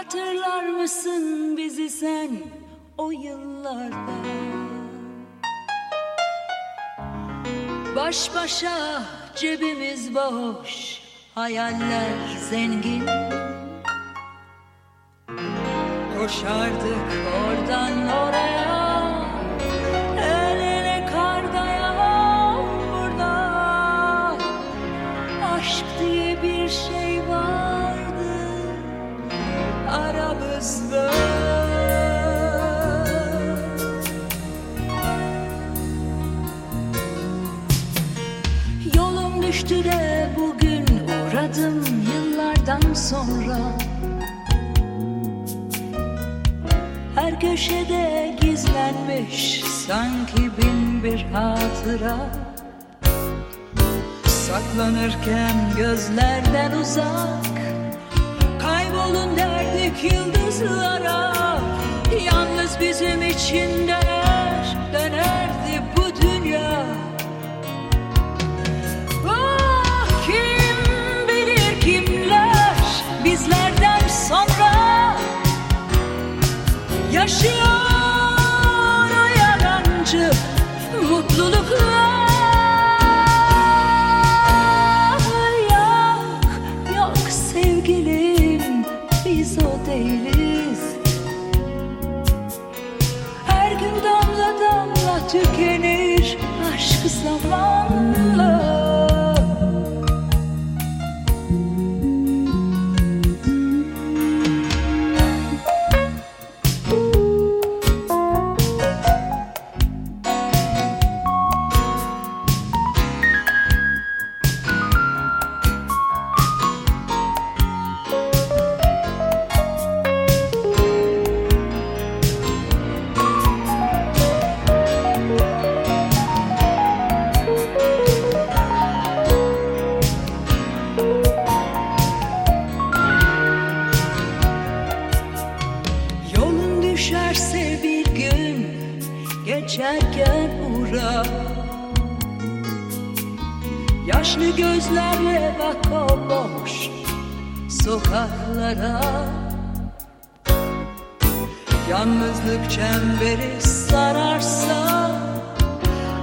Hatırlar mısın bizi sen o yıllarda? Baş başa cebimiz boş Hayaller zengin. Koşardık oradan oraya aramızda Yolum düştü de bugün uğradım yıllardan sonra. Her köşede gizlenmiş sanki bin bir hatıra. Saklanırken gözlerden uzak Kaybolun derdik yıldızlara Yalnız bizim için lady. Geçerken uğra. Yaşlı gözlerle bak o boş sokaklara. Yalnızlık çemberi sararsa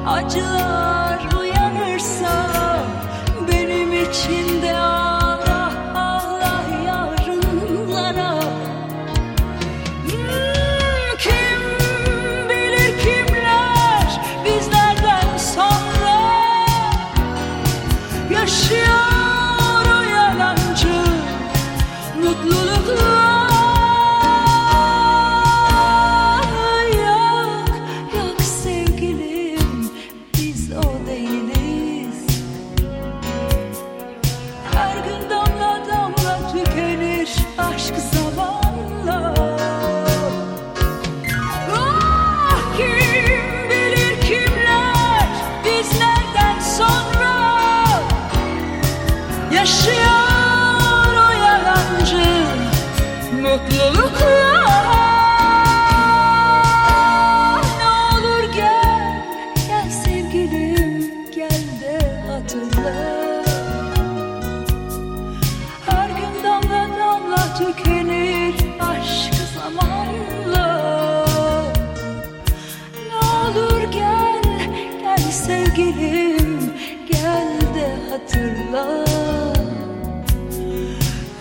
Acılar shit.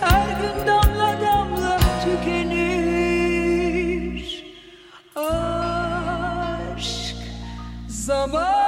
Her gün damla damla tükenir Aşk zaman